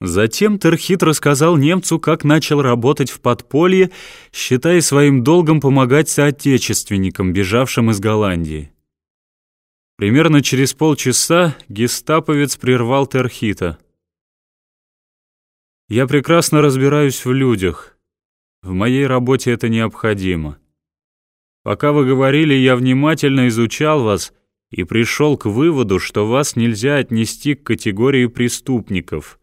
Затем Терхит рассказал немцу, как начал работать в подполье, считая своим долгом помогать соотечественникам, бежавшим из Голландии. Примерно через полчаса гестаповец прервал Терхита. «Я прекрасно разбираюсь в людях. В моей работе это необходимо. Пока вы говорили, я внимательно изучал вас и пришел к выводу, что вас нельзя отнести к категории преступников».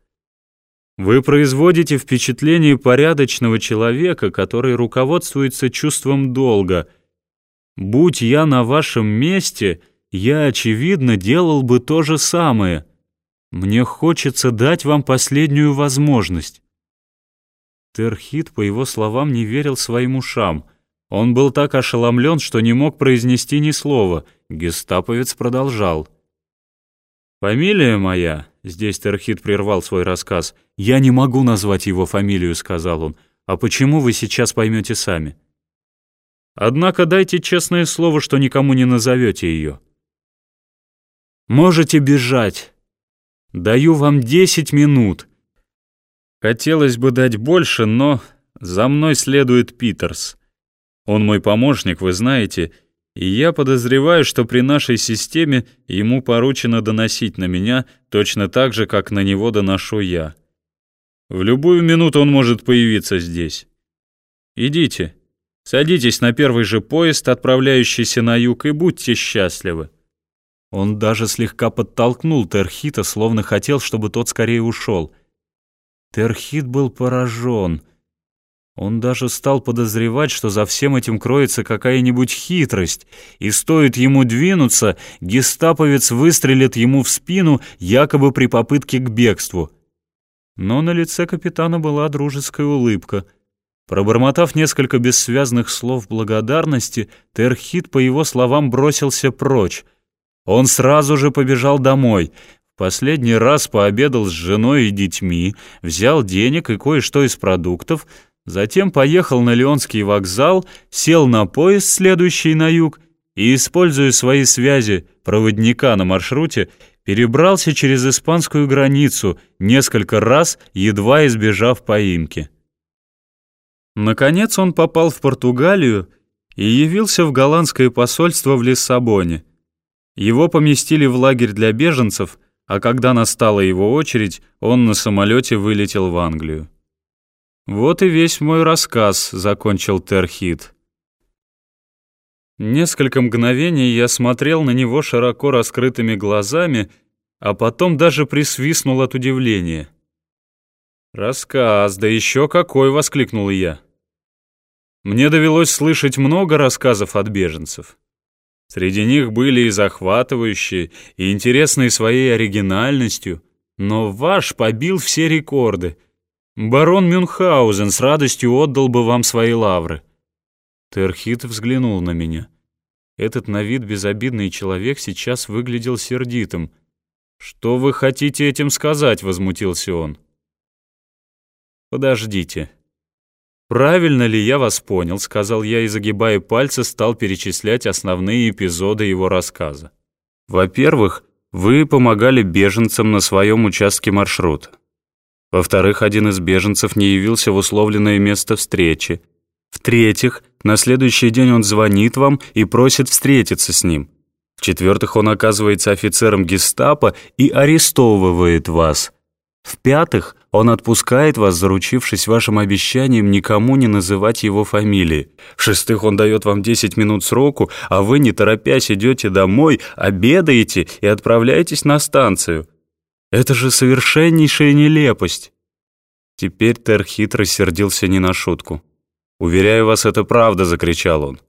Вы производите впечатление порядочного человека, который руководствуется чувством долга. Будь я на вашем месте, я, очевидно, делал бы то же самое. Мне хочется дать вам последнюю возможность». Терхит, по его словам, не верил своим ушам. Он был так ошеломлен, что не мог произнести ни слова. Гестаповец продолжал. «Фамилия моя», — здесь Терхит прервал свой рассказ, «я не могу назвать его фамилию», — сказал он. «А почему вы сейчас поймете сами?» «Однако дайте честное слово, что никому не назовете ее». «Можете бежать. Даю вам десять минут». Хотелось бы дать больше, но за мной следует Питерс. Он мой помощник, вы знаете, — и я подозреваю, что при нашей системе ему поручено доносить на меня точно так же, как на него доношу я. В любую минуту он может появиться здесь. Идите, садитесь на первый же поезд, отправляющийся на юг, и будьте счастливы. Он даже слегка подтолкнул Терхита, словно хотел, чтобы тот скорее ушел. Терхит был поражен — он даже стал подозревать, что за всем этим кроется какая-нибудь хитрость, и стоит ему двинуться, гестаповец выстрелит ему в спину, якобы при попытке к бегству. Но на лице капитана была дружеская улыбка. Пробормотав несколько бессвязных слов благодарности, Терхит, по его словам, бросился прочь. Он сразу же побежал домой. Последний раз пообедал с женой и детьми, взял денег и кое-что из продуктов — Затем поехал на Леонский вокзал, сел на поезд, следующий на юг, и, используя свои связи проводника на маршруте, перебрался через испанскую границу, несколько раз едва избежав поимки. Наконец он попал в Португалию и явился в голландское посольство в Лиссабоне. Его поместили в лагерь для беженцев, а когда настала его очередь, он на самолете вылетел в Англию. «Вот и весь мой рассказ», — закончил Терхит. Несколько мгновений я смотрел на него широко раскрытыми глазами, а потом даже присвистнул от удивления. «Рассказ, да еще какой!» — воскликнул я. Мне довелось слышать много рассказов от беженцев. Среди них были и захватывающие, и интересные своей оригинальностью, но ваш побил все рекорды — Барон Мюнхгаузен с радостью отдал бы вам свои лавры». Терхит взглянул на меня. Этот на вид безобидный человек сейчас выглядел сердитым. «Что вы хотите этим сказать?» — возмутился он. «Подождите. Правильно ли я вас понял?» — сказал я и, загибая пальцы, стал перечислять основные эпизоды его рассказа. «Во-первых, вы помогали беженцам на своем участке маршрута. Во-вторых, один из беженцев не явился в условленное место встречи. В-третьих, на следующий день он звонит вам и просит встретиться с ним. В-четвертых, он оказывается офицером гестапо и арестовывает вас. В-пятых, он отпускает вас, заручившись вашим обещанием никому не называть его фамилии. В-шестых, он дает вам 10 минут сроку, а вы, не торопясь, идете домой, обедаете и отправляетесь на станцию. Это же совершеннейшая нелепость!» Теперь Терхит рассердился не на шутку. «Уверяю вас, это правда!» — закричал он.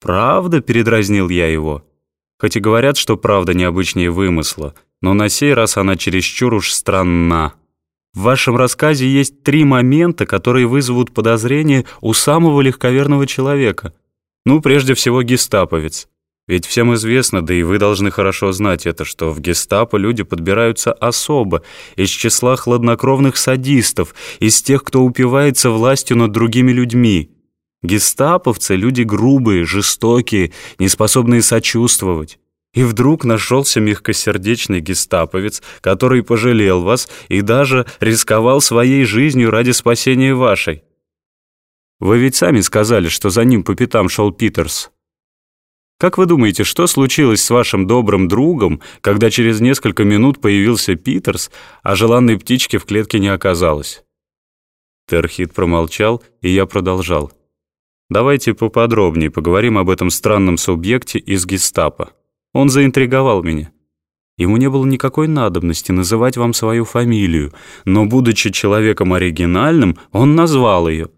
«Правда?» — передразнил я его. Хоть и говорят, что правда необычнее вымысла, но на сей раз она чересчур уж странна. В вашем рассказе есть три момента, которые вызовут подозрение у самого легковерного человека. Ну, прежде всего, гестаповец. Ведь всем известно, да и вы должны хорошо знать это, что в гестапо люди подбираются особо, из числа хладнокровных садистов, из тех, кто упивается властью над другими людьми. Гестаповцы — люди грубые, жестокие, неспособные сочувствовать. И вдруг нашелся мягкосердечный гестаповец, который пожалел вас и даже рисковал своей жизнью ради спасения вашей. Вы ведь сами сказали, что за ним по пятам шел Питерс. Как вы думаете, что случилось с вашим добрым другом, когда через несколько минут появился Питерс, а желанной птички в клетке не оказалось? Терхит промолчал, и я продолжал. Давайте поподробнее поговорим об этом странном субъекте из гестапо. Он заинтриговал меня. Ему не было никакой надобности называть вам свою фамилию, но, будучи человеком оригинальным, он назвал ее.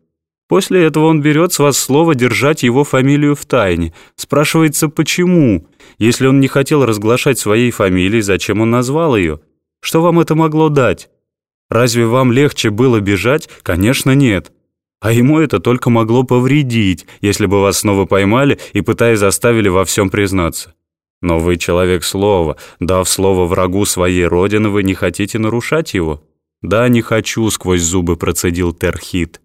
После этого он берет с вас слово держать его фамилию в тайне. Спрашивается, почему? Если он не хотел разглашать своей фамилии, зачем он назвал ее? Что вам это могло дать? Разве вам легче было бежать? Конечно, нет. А ему это только могло повредить, если бы вас снова поймали и, пытаясь, заставили во всем признаться. Но вы человек слова, дав слово врагу своей родины, вы не хотите нарушать его? Да, не хочу, сквозь зубы процедил Терхит.